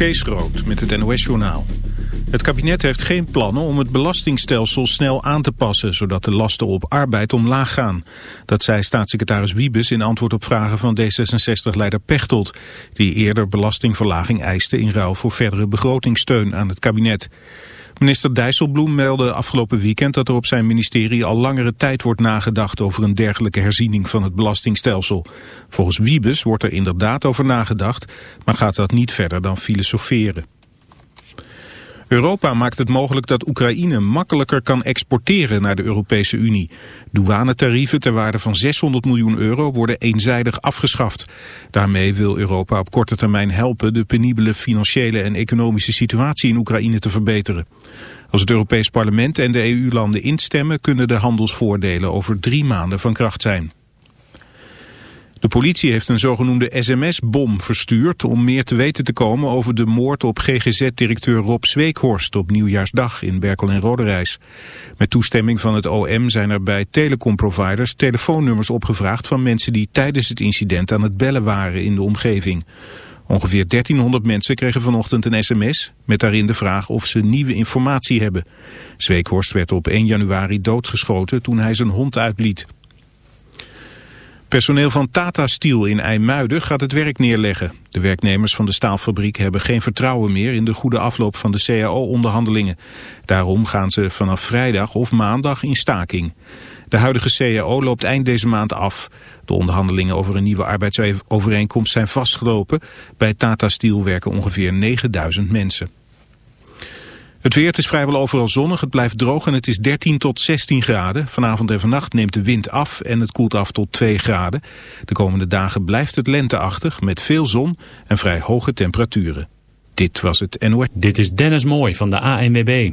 Kees Groot met het NOS-journaal. Het kabinet heeft geen plannen om het belastingstelsel snel aan te passen... zodat de lasten op arbeid omlaag gaan. Dat zei staatssecretaris Wiebes in antwoord op vragen van D66-leider Pechtold... die eerder belastingverlaging eiste in ruil voor verdere begrotingssteun aan het kabinet. Minister Dijsselbloem meldde afgelopen weekend dat er op zijn ministerie al langere tijd wordt nagedacht over een dergelijke herziening van het belastingstelsel. Volgens Wiebes wordt er inderdaad over nagedacht, maar gaat dat niet verder dan filosoferen. Europa maakt het mogelijk dat Oekraïne makkelijker kan exporteren naar de Europese Unie. Douanetarieven ter waarde van 600 miljoen euro worden eenzijdig afgeschaft. Daarmee wil Europa op korte termijn helpen de penibele financiële en economische situatie in Oekraïne te verbeteren. Als het Europees Parlement en de EU-landen instemmen kunnen de handelsvoordelen over drie maanden van kracht zijn. De politie heeft een zogenoemde sms-bom verstuurd om meer te weten te komen over de moord op GGZ-directeur Rob Zweekhorst op Nieuwjaarsdag in Berkel en Roderijs. Met toestemming van het OM zijn er bij telecomproviders telefoonnummers opgevraagd van mensen die tijdens het incident aan het bellen waren in de omgeving. Ongeveer 1300 mensen kregen vanochtend een sms met daarin de vraag of ze nieuwe informatie hebben. Zweekhorst werd op 1 januari doodgeschoten toen hij zijn hond uitliet. Personeel van Tata Steel in IJmuiden gaat het werk neerleggen. De werknemers van de staalfabriek hebben geen vertrouwen meer in de goede afloop van de CAO-onderhandelingen. Daarom gaan ze vanaf vrijdag of maandag in staking. De huidige CAO loopt eind deze maand af. De onderhandelingen over een nieuwe arbeidsovereenkomst zijn vastgelopen. Bij Tata Steel werken ongeveer 9000 mensen. Het weer is vrijwel overal zonnig, het blijft droog en het is 13 tot 16 graden. Vanavond en vannacht neemt de wind af en het koelt af tot 2 graden. De komende dagen blijft het lenteachtig met veel zon en vrij hoge temperaturen. Dit was het NOS. Dit is Dennis Mooi van de ANWB.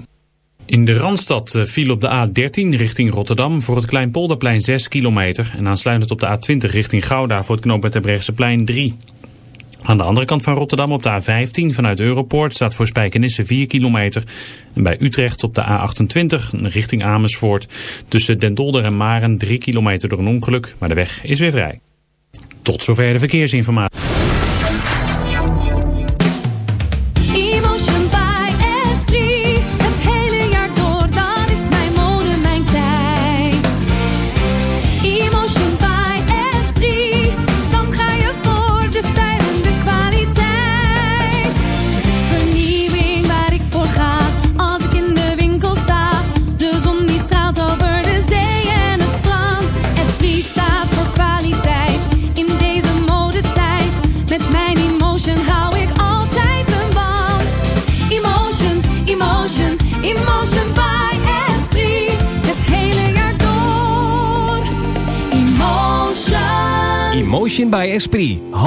In de Randstad eh, viel op de A13 richting Rotterdam voor het Kleinpolderplein 6 kilometer. En aansluitend op de A20 richting Gouda voor het knooppunt plein 3. Aan de andere kant van Rotterdam op de A15 vanuit Europoort staat voor Spijkenisse 4 kilometer. En bij Utrecht op de A28 richting Amersfoort tussen Den Dolder en Maren 3 kilometer door een ongeluk. Maar de weg is weer vrij. Tot zover de verkeersinformatie.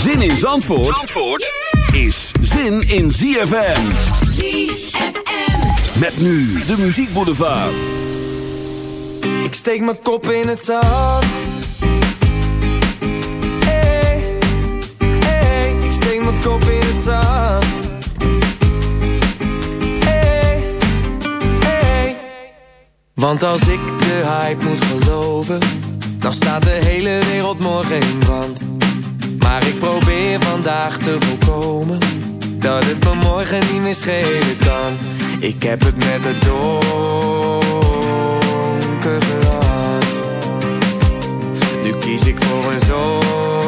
Zin in Zandvoort, Zandvoort is zin in ZFM. ZFM. Met nu de muziekboulevard. Ik steek mijn kop in het zand. Hey, hey, ik steek mijn kop in het zand. Hey, hey. Want als ik de hype moet geloven, dan staat de hele wereld morgen in brand. Maar ik probeer vandaag te voorkomen, dat het me morgen niet meer schelen kan. Ik heb het met het donker gehad. Nu kies ik voor een zonnige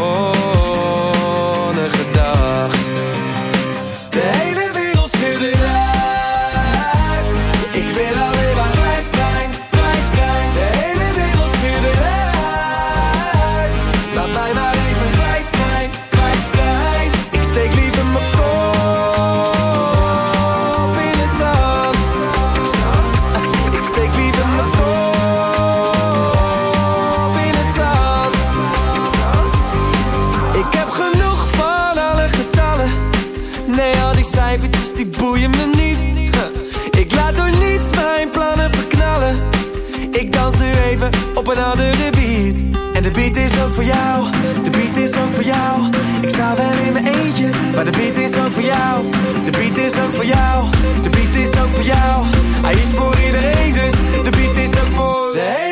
ook voor jou. De beat is ook voor jou. Ik sta wel in mijn eentje, maar de beat is ook voor jou. De beat is ook voor jou. De beat is ook voor jou. Hij is voor iedereen, dus de beat is ook voor de hele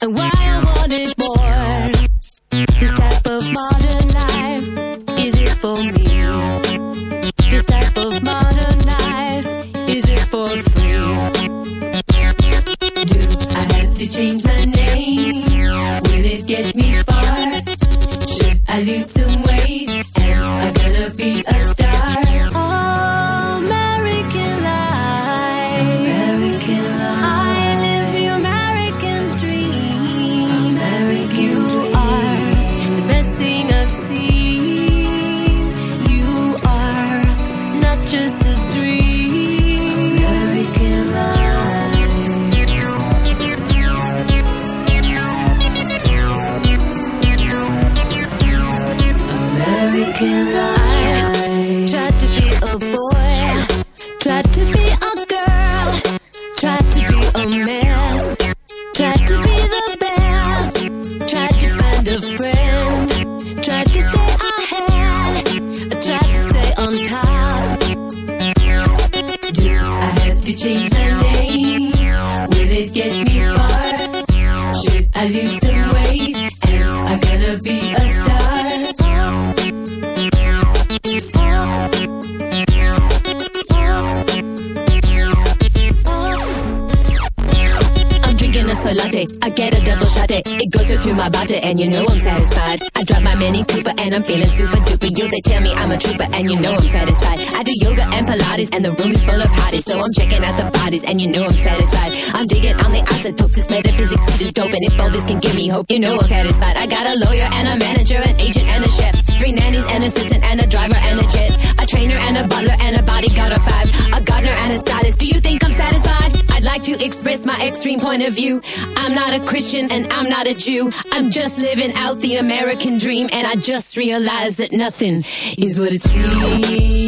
And why? already got a five. I and a status. Do you think I'm satisfied? I'd like to express my extreme point of view. I'm not a Christian and I'm not a Jew. I'm just living out the American dream, and I just realized that nothing is what it seems.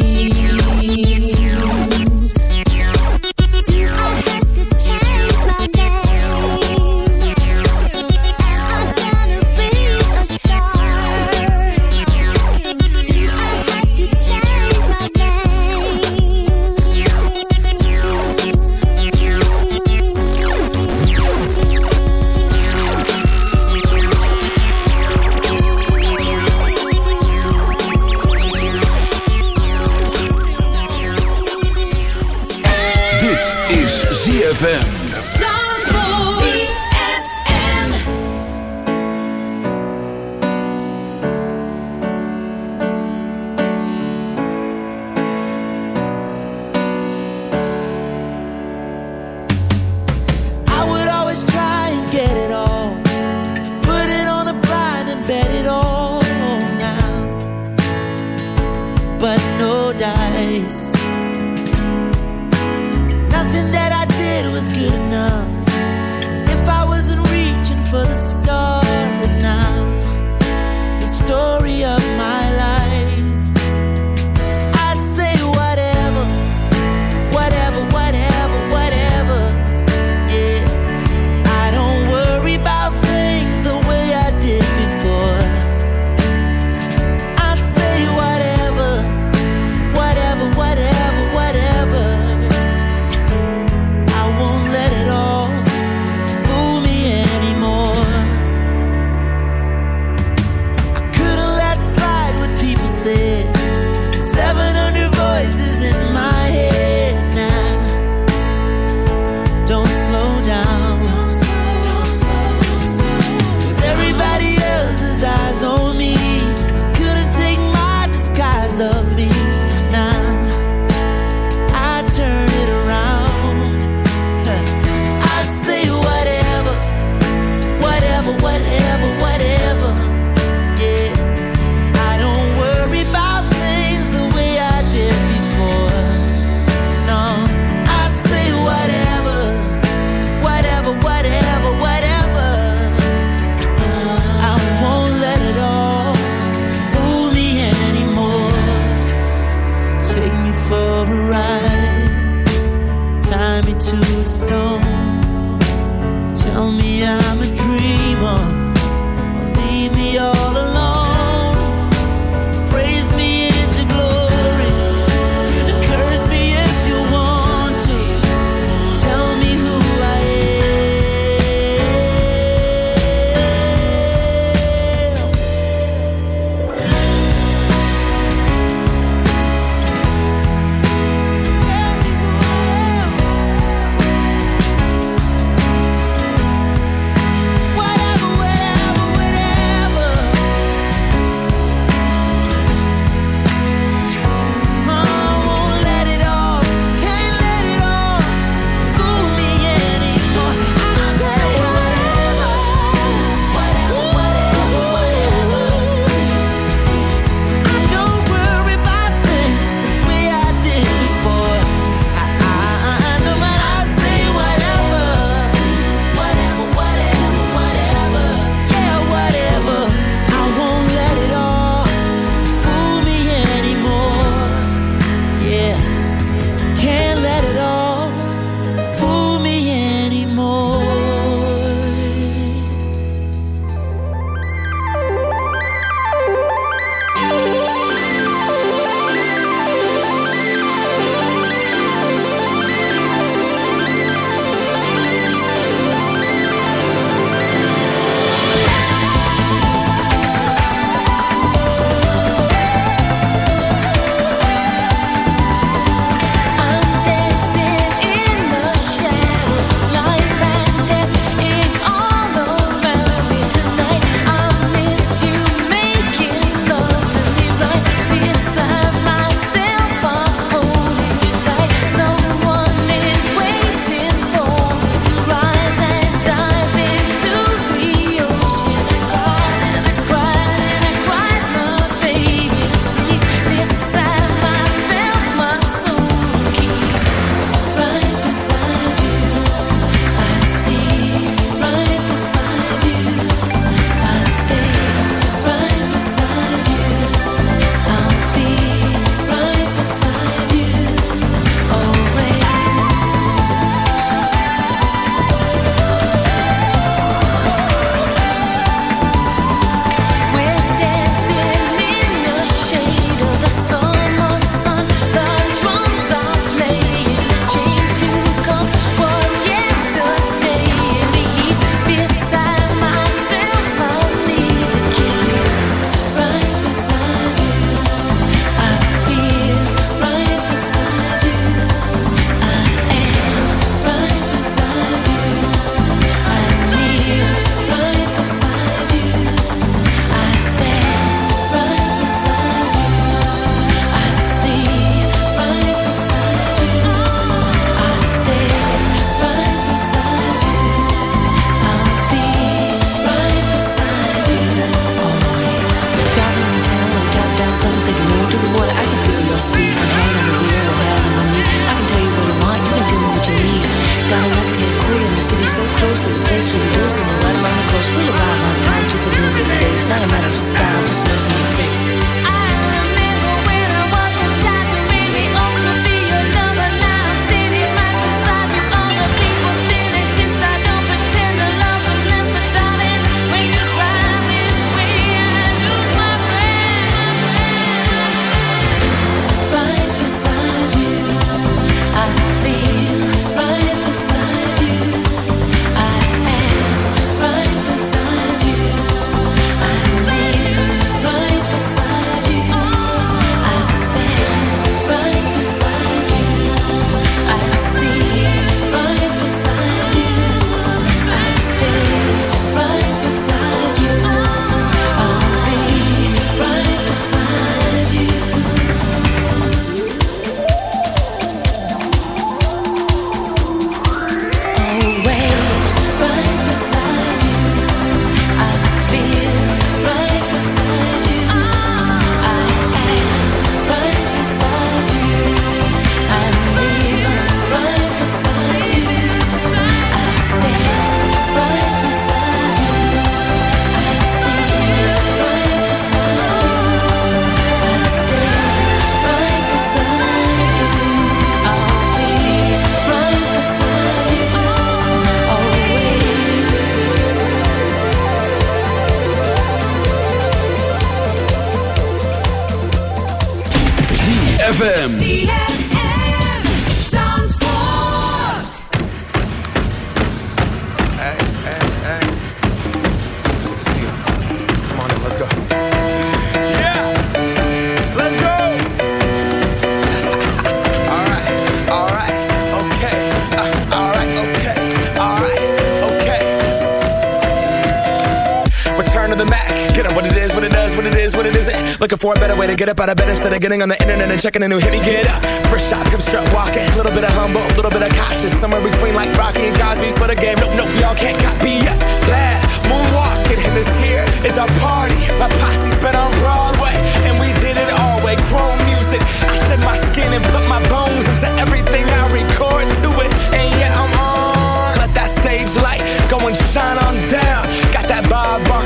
Up out of bed instead of getting on the internet and checking a new hit. Me get up. First shot, come strut walking. A little bit of humble, a little bit of cautious. Somewhere between like Rocky and Cosby's for the game. Nope, nope, y'all can't copy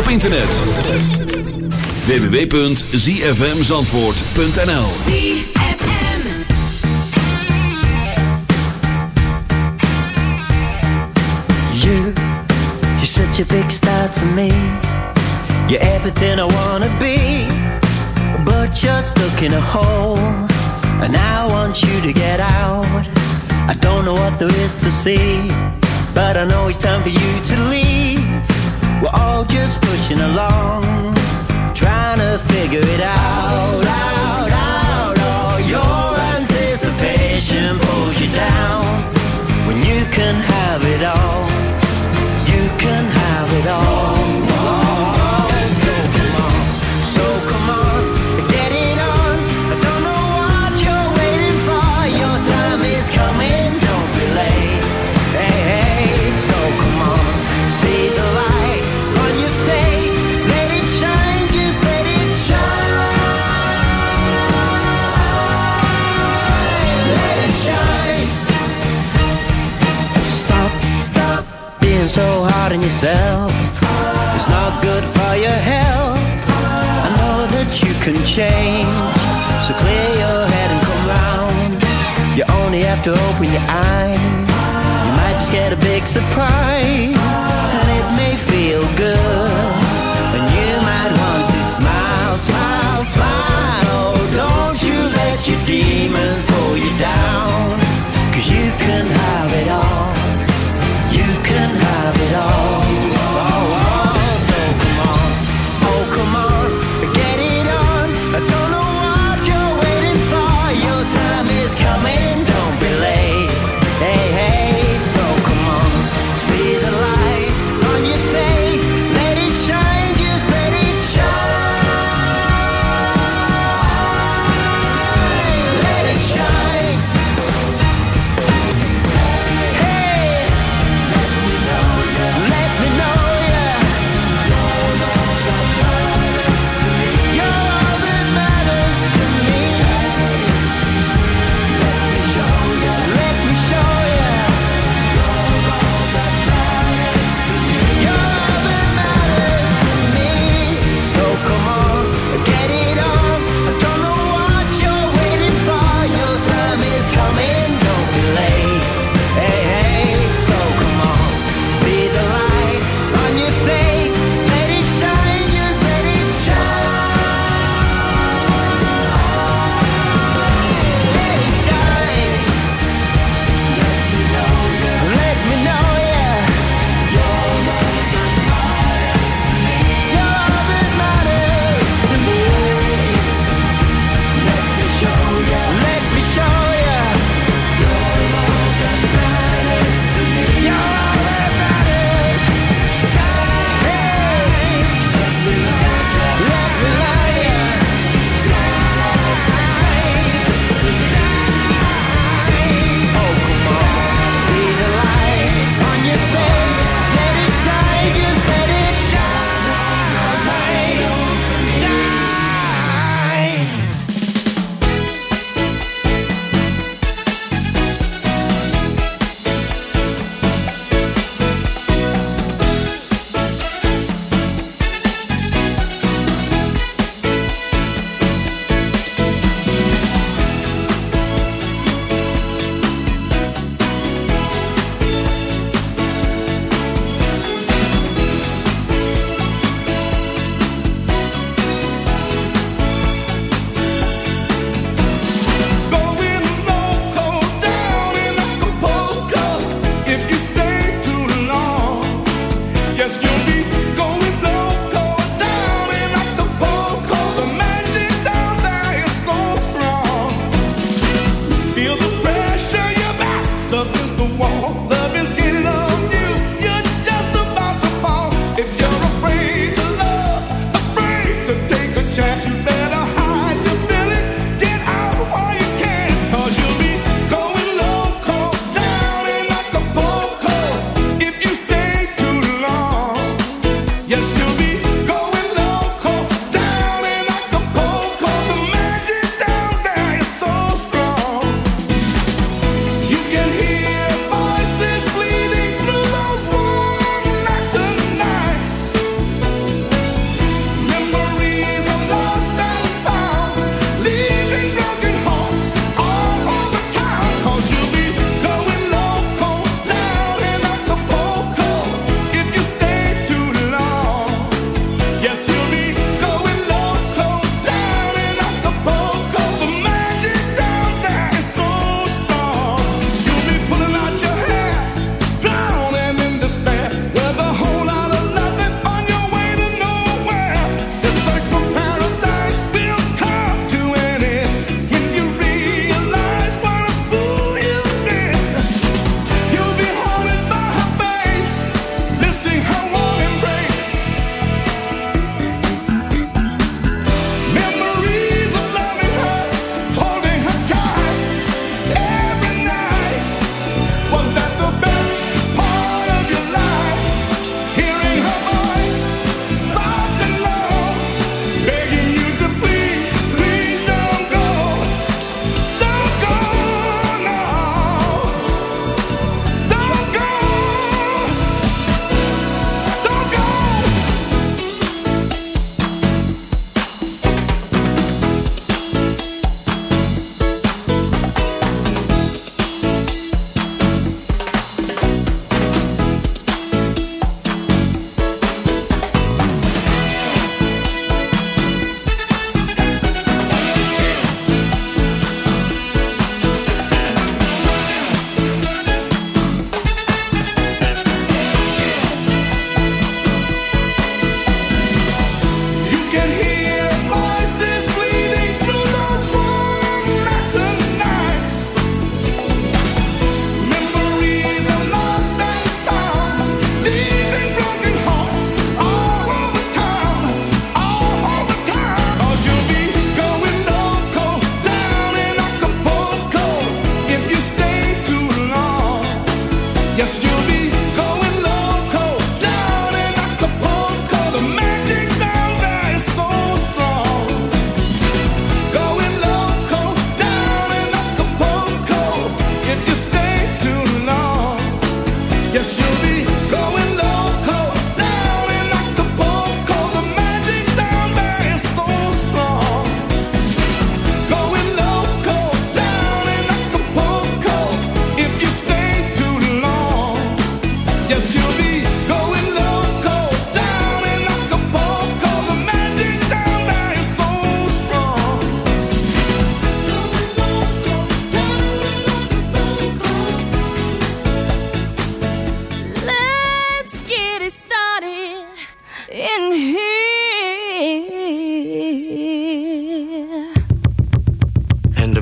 op internet. www.zfmzandvoort.nl You, you're such a big star to me. You're everything I wanna be. But you're stuck in a hole And I want you to get out. I don't know what there is to see But I know it's time for you to leave. We're all just pushing along, trying to figure it out. out, out.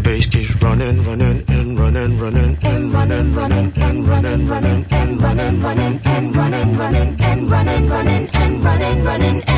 Bass keeps running, running, and running, running, and running, running, and running, running, and running, running, and running, running, and running, running, and running, running, and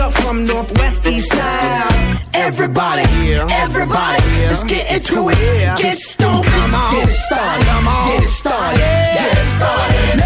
Up from Northwest East Side. Everybody, everybody, let's get into it. Get stoked, get it started, get it started, get it started.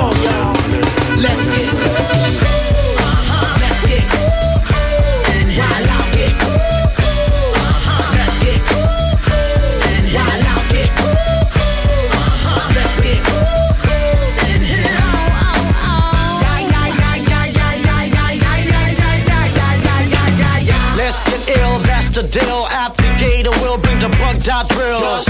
Let's get uh-huh. Let's get and while out get uh-huh. Let's get cool. and while out get cool, uh-huh. Let's get and Let's get ill, the deal. At the gate, we'll bring the bug dot drill.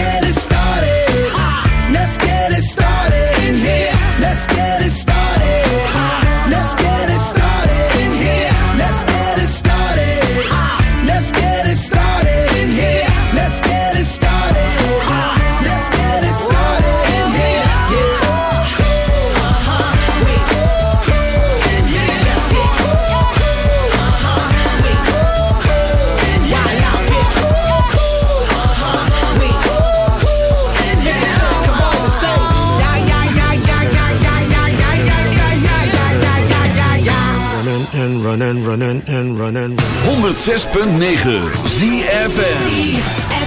runnin' and runnin'. 106.9 ZFN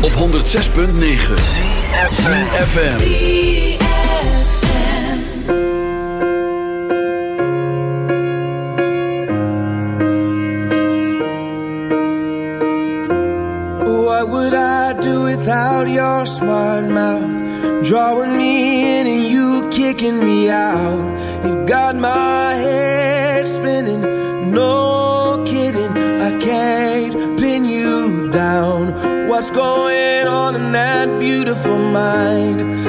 Op 106.9 FM. mind.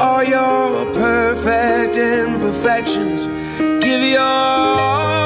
all your perfect imperfections. Give your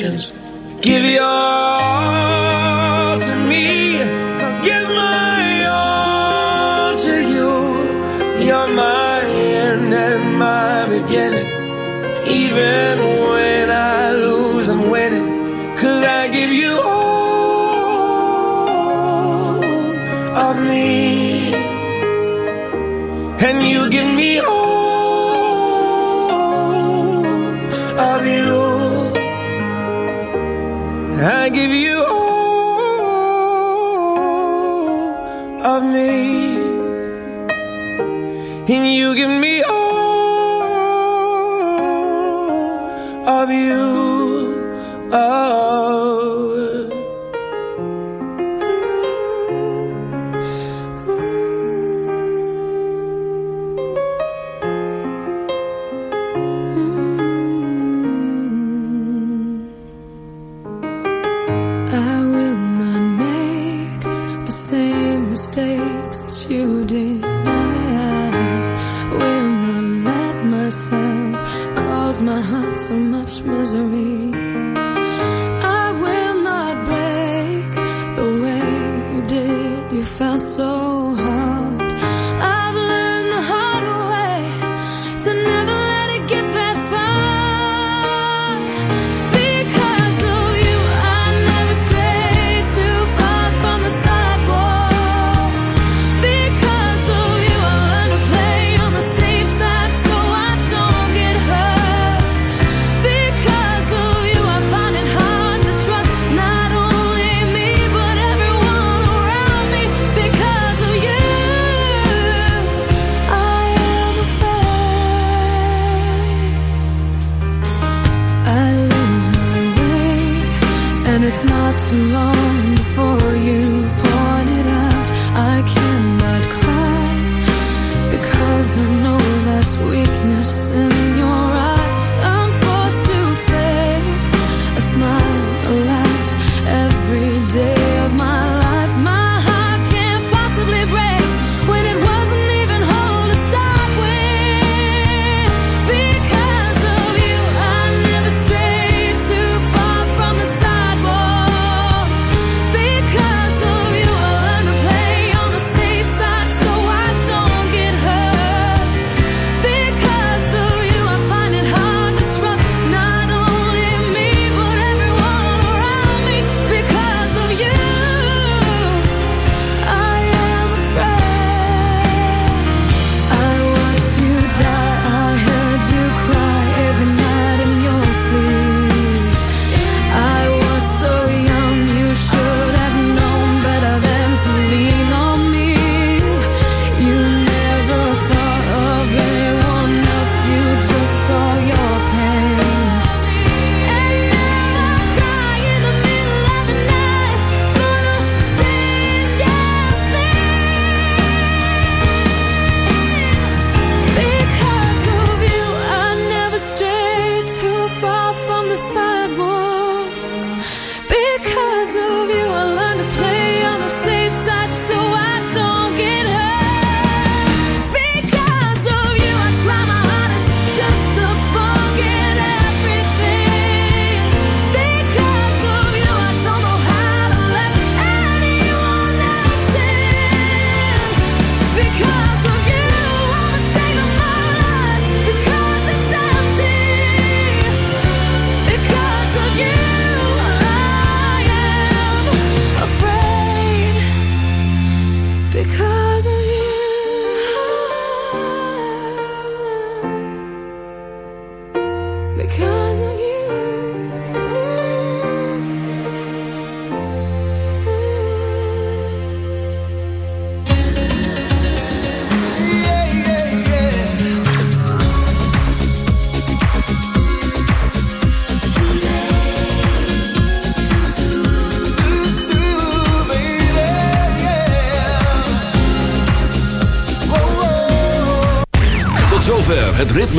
Productions. my heart so much misery.